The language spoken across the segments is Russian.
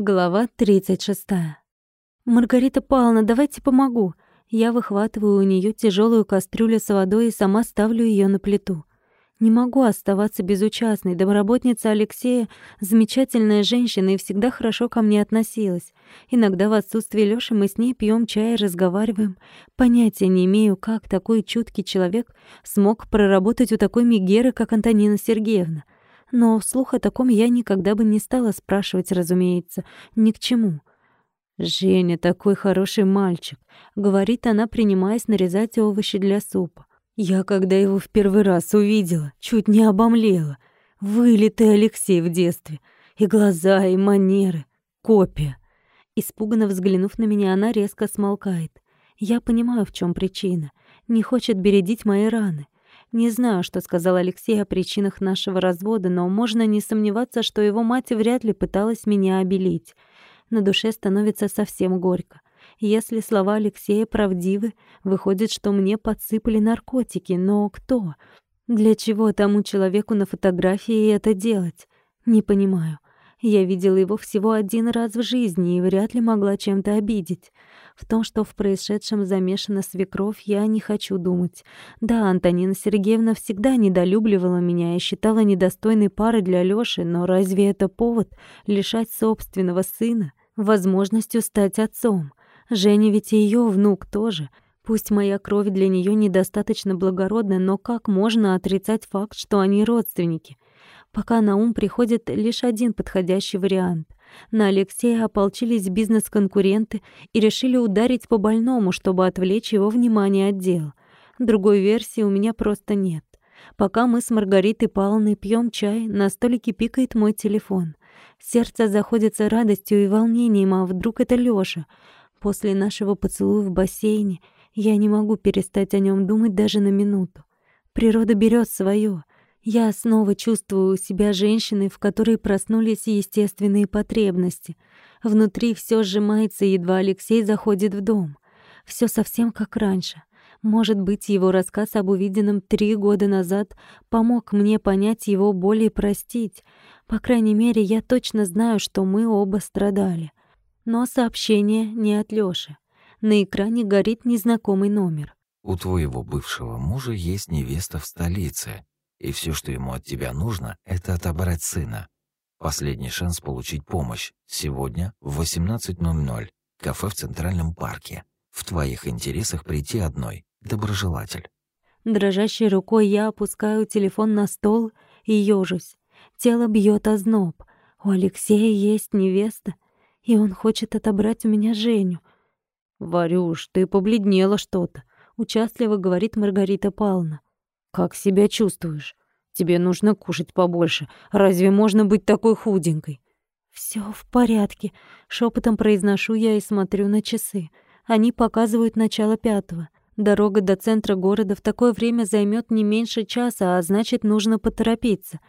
Глава 36. «Маргарита Павловна, давайте помогу». Я выхватываю у нее тяжелую кастрюлю с водой и сама ставлю ее на плиту. Не могу оставаться безучастной. Домработница Алексея — замечательная женщина и всегда хорошо ко мне относилась. Иногда в отсутствие Лёши мы с ней пьем чай и разговариваем. Понятия не имею, как такой чуткий человек смог проработать у такой Мегеры, как Антонина Сергеевна — но вслух о таком я никогда бы не стала спрашивать, разумеется, ни к чему. «Женя такой хороший мальчик», — говорит она, принимаясь нарезать овощи для супа. «Я, когда его в первый раз увидела, чуть не обомлела. Вылитый Алексей в детстве. И глаза, и манеры. Копия». Испуганно взглянув на меня, она резко смолкает. Я понимаю, в чем причина. Не хочет бередить мои раны. Не знаю, что сказал Алексей о причинах нашего развода, но можно не сомневаться, что его мать вряд ли пыталась меня обелить. На душе становится совсем горько. Если слова Алексея правдивы, выходит, что мне подсыпали наркотики, но кто? Для чего тому человеку на фотографии это делать? Не понимаю. Я видела его всего один раз в жизни и вряд ли могла чем-то обидеть. В том, что в происшедшем замешана свекровь, я не хочу думать. Да, Антонина Сергеевна всегда недолюбливала меня и считала недостойной парой для Лёши, но разве это повод лишать собственного сына возможностью стать отцом? Женя ведь и её внук тоже. Пусть моя кровь для неё недостаточно благородна, но как можно отрицать факт, что они родственники? Пока на ум приходит лишь один подходящий вариант. На Алексея ополчились бизнес-конкуренты и решили ударить по больному, чтобы отвлечь его внимание от дел. Другой версии у меня просто нет. Пока мы с Маргаритой Павловной пьем чай, на столике пикает мой телефон. Сердце заходится радостью и волнением, а вдруг это Лёша? После нашего поцелуя в бассейне я не могу перестать о нем думать даже на минуту. Природа берет свое. Я снова чувствую себя женщиной, в которой проснулись естественные потребности. Внутри все сжимается, едва Алексей заходит в дом. Все совсем как раньше. Может быть, его рассказ об увиденном три года назад помог мне понять его боль и простить. По крайней мере, я точно знаю, что мы оба страдали. Но сообщение не от Лёши. На экране горит незнакомый номер. «У твоего бывшего мужа есть невеста в столице и все, что ему от тебя нужно, это отобрать сына. Последний шанс получить помощь. Сегодня в 18.00. Кафе в Центральном парке. В твоих интересах прийти одной. Доброжелатель. Дрожащей рукой я опускаю телефон на стол и ёжусь. Тело бьет озноб. У Алексея есть невеста, и он хочет отобрать у меня Женю. «Варюш, ты побледнела что-то», — участливо говорит Маргарита Павловна. «Как себя чувствуешь? Тебе нужно кушать побольше. Разве можно быть такой худенькой?» Все в порядке», — шепотом произношу я и смотрю на часы. Они показывают начало пятого. Дорога до центра города в такое время займет не меньше часа, а значит, нужно поторопиться.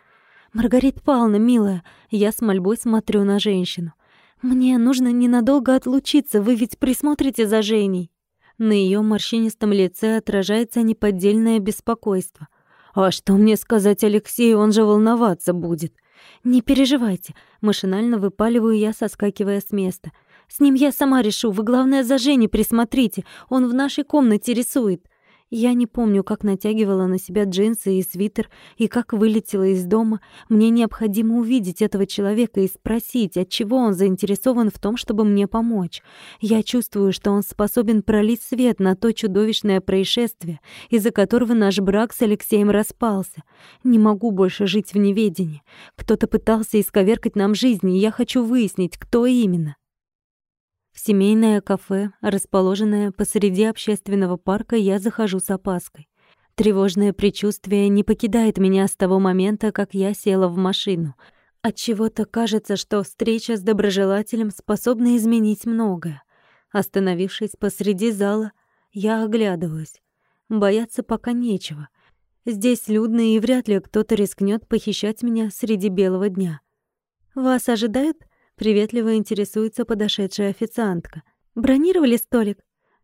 «Маргарита Павловна, милая», я с мольбой смотрю на женщину. «Мне нужно ненадолго отлучиться, вы ведь присмотрите за Женей». На ее морщинистом лице отражается неподдельное беспокойство. «А что мне сказать Алексею? Он же волноваться будет». «Не переживайте», — машинально выпаливаю я, соскакивая с места. «С ним я сама решу. Вы, главное, за Женей присмотрите. Он в нашей комнате рисует». Я не помню, как натягивала на себя джинсы и свитер, и как вылетела из дома. Мне необходимо увидеть этого человека и спросить, отчего он заинтересован в том, чтобы мне помочь. Я чувствую, что он способен пролить свет на то чудовищное происшествие, из-за которого наш брак с Алексеем распался. Не могу больше жить в неведении. Кто-то пытался исковеркать нам жизнь, и я хочу выяснить, кто именно. Семейное кафе, расположенное посреди общественного парка, я захожу с опаской. Тревожное предчувствие не покидает меня с того момента, как я села в машину. Отчего-то кажется, что встреча с доброжелателем способна изменить многое. Остановившись посреди зала, я оглядываюсь. Бояться пока нечего. Здесь людно, и вряд ли кто-то рискнет похищать меня среди белого дня. «Вас ожидают?» Приветливо интересуется подошедшая официантка. «Бронировали столик?»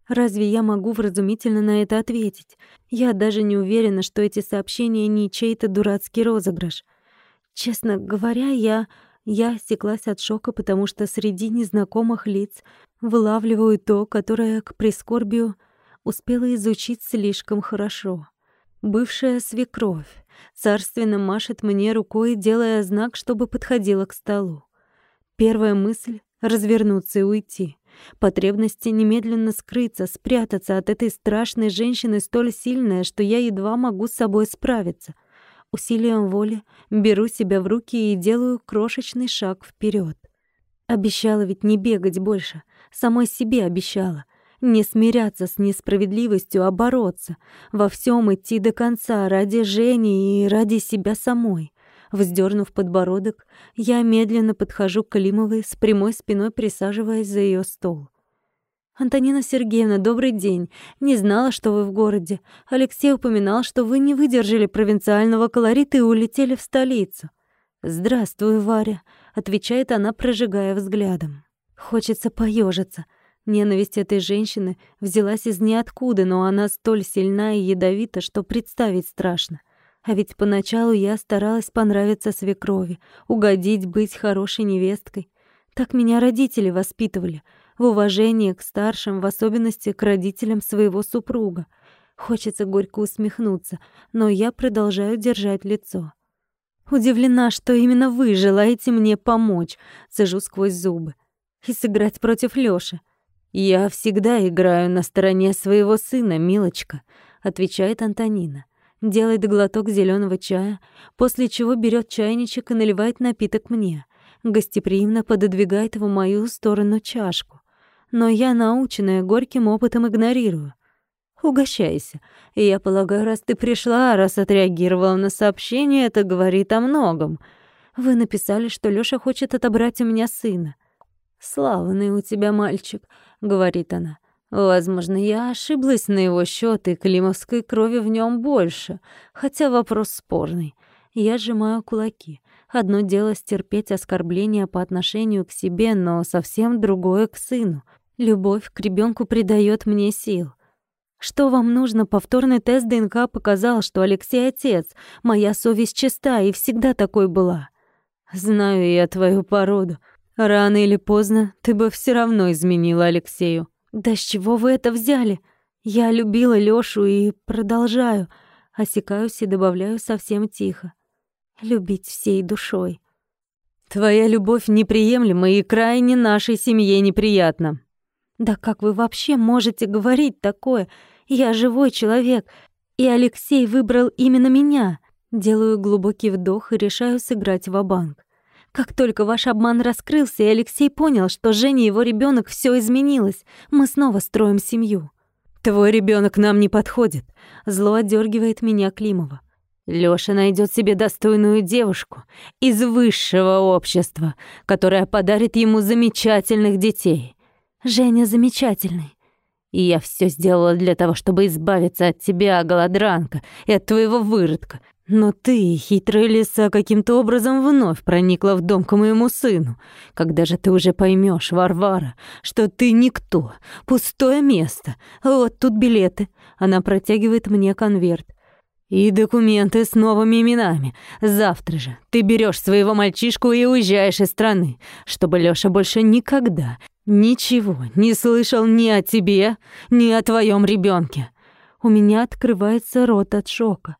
Разве я могу вразумительно на это ответить? Я даже не уверена, что эти сообщения не чей-то дурацкий розыгрыш. Честно говоря, я... Я осеклась от шока, потому что среди незнакомых лиц вылавливаю то, которое к прискорбию успела изучить слишком хорошо. Бывшая свекровь царственно машет мне рукой, делая знак, чтобы подходила к столу. Первая мысль — развернуться и уйти. Потребности немедленно скрыться, спрятаться от этой страшной женщины столь сильная, что я едва могу с собой справиться. Усилием воли беру себя в руки и делаю крошечный шаг вперед. Обещала ведь не бегать больше. Самой себе обещала. Не смиряться с несправедливостью, а бороться. Во всем идти до конца ради Жени и ради себя самой. Вздернув подбородок, я медленно подхожу к Климовой, с прямой спиной присаживаясь за ее стол. «Антонина Сергеевна, добрый день. Не знала, что вы в городе. Алексей упоминал, что вы не выдержали провинциального колорита и улетели в столицу». «Здравствуй, Варя», — отвечает она, прожигая взглядом. Хочется поежиться. Ненависть этой женщины взялась из ниоткуда, но она столь сильна и ядовита, что представить страшно. А ведь поначалу я старалась понравиться свекрови, угодить, быть хорошей невесткой. Так меня родители воспитывали, в уважении к старшим, в особенности к родителям своего супруга. Хочется горько усмехнуться, но я продолжаю держать лицо. Удивлена, что именно вы желаете мне помочь, цежу сквозь зубы. И сыграть против Лёши. Я всегда играю на стороне своего сына, милочка, отвечает Антонина делает глоток зеленого чая, после чего берет чайничек и наливает напиток мне. Гостеприимно пододвигает в мою сторону чашку. Но я, наученная горьким опытом, игнорирую. Угощайся. Я полагаю, раз ты пришла, раз отреагировала на сообщение, это говорит о многом. Вы написали, что Лёша хочет отобрать у меня сына. «Славный у тебя мальчик», — говорит она. Возможно, я ошиблась на его счет, и климовской крови в нем больше, хотя вопрос спорный. Я сжимаю кулаки. Одно дело стерпеть оскорбления по отношению к себе, но совсем другое к сыну. Любовь к ребенку придает мне сил. Что вам нужно? Повторный тест ДНК показал, что Алексей отец. Моя совесть чиста и всегда такой была. Знаю я твою породу. Рано или поздно ты бы все равно изменила Алексею. «Да с чего вы это взяли? Я любила Лёшу и продолжаю». Осекаюсь и добавляю совсем тихо. «Любить всей душой». «Твоя любовь неприемлема и крайне нашей семье неприятна». «Да как вы вообще можете говорить такое? Я живой человек, и Алексей выбрал именно меня». Делаю глубокий вдох и решаю сыграть в банк как только ваш обман раскрылся, и Алексей понял, что Женя его ребенок, все изменилось. Мы снова строим семью. Твой ребенок нам не подходит. Зло отдергивает меня Климова. Лёша найдет себе достойную девушку из высшего общества, которая подарит ему замечательных детей. Женя замечательный. И я все сделала для того, чтобы избавиться от тебя, голодранка, и от твоего выродка, но ты, хитрая лиса, каким-то образом вновь проникла в дом к моему сыну. Когда же ты уже поймешь, Варвара, что ты никто, пустое место. Вот тут билеты. Она протягивает мне конверт. И документы с новыми именами. Завтра же ты берешь своего мальчишку и уезжаешь из страны, чтобы Лёша больше никогда ничего не слышал ни о тебе, ни о твоем ребенке. У меня открывается рот от шока.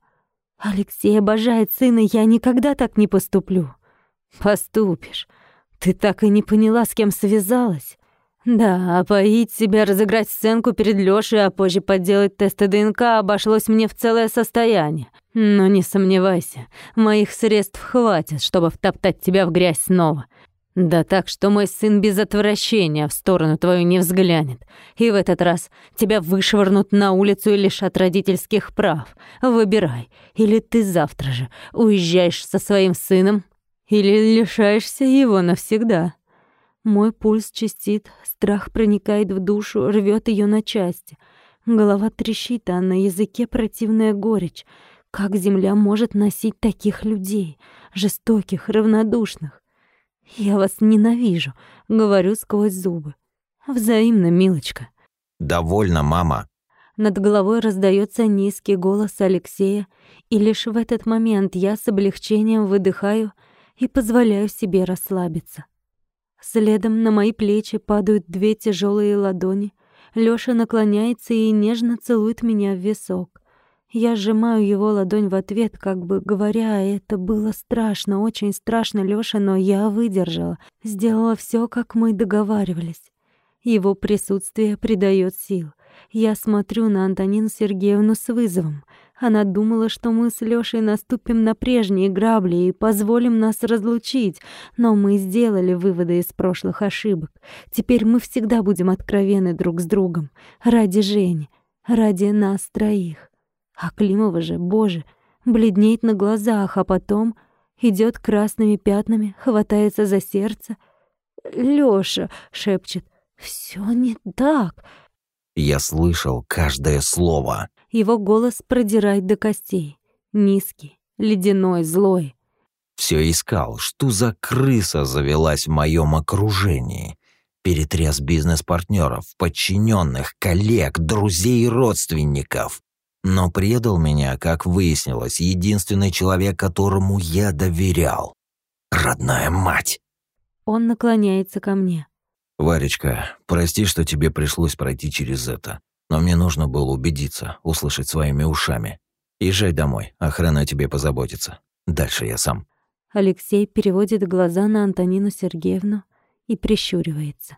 Алексей обожает сына, я никогда так не поступлю. Поступишь. Ты так и не поняла, с кем связалась. Да, опоить себя, разыграть сценку перед Лёшей, а позже подделать тесты ДНК обошлось мне в целое состояние. Но не сомневайся, моих средств хватит, чтобы втоптать тебя в грязь снова. Да так, что мой сын без отвращения в сторону твою не взглянет. И в этот раз тебя вышвырнут на улицу и лишат родительских прав. Выбирай, или ты завтра же уезжаешь со своим сыном, или лишаешься его навсегда. Мой пульс частит, страх проникает в душу, рвет ее на части. Голова трещит, а на языке противная горечь. Как земля может носить таких людей, жестоких, равнодушных? «Я вас ненавижу», — говорю сквозь зубы. «Взаимно, милочка». «Довольно, мама». Над головой раздается низкий голос Алексея, и лишь в этот момент я с облегчением выдыхаю и позволяю себе расслабиться. Следом на мои плечи падают две тяжелые ладони. Лёша наклоняется и нежно целует меня в висок. Я сжимаю его ладонь в ответ, как бы говоря, это было страшно, очень страшно, Лёша, но я выдержала, сделала всё, как мы договаривались. Его присутствие придает сил. Я смотрю на Антонину Сергеевну с вызовом. Она думала, что мы с Лёшей наступим на прежние грабли и позволим нас разлучить, но мы сделали выводы из прошлых ошибок. Теперь мы всегда будем откровенны друг с другом. Ради Жени, ради нас троих. А Климова же, боже, бледнеет на глазах, а потом идет красными пятнами, хватается за сердце. «Лёша!» — шепчет. «Всё не так!» Я слышал каждое слово. Его голос продирает до костей. Низкий, ледяной, злой. Все искал, что за крыса завелась в моем окружении. Перетряс бизнес-партнеров, подчиненных, коллег, друзей и родственников. Но предал меня, как выяснилось, единственный человек, которому я доверял. Родная мать. Он наклоняется ко мне. «Варечка, прости, что тебе пришлось пройти через это. Но мне нужно было убедиться, услышать своими ушами. Езжай домой, охрана о тебе позаботится. Дальше я сам». Алексей переводит глаза на Антонину Сергеевну и прищуривается.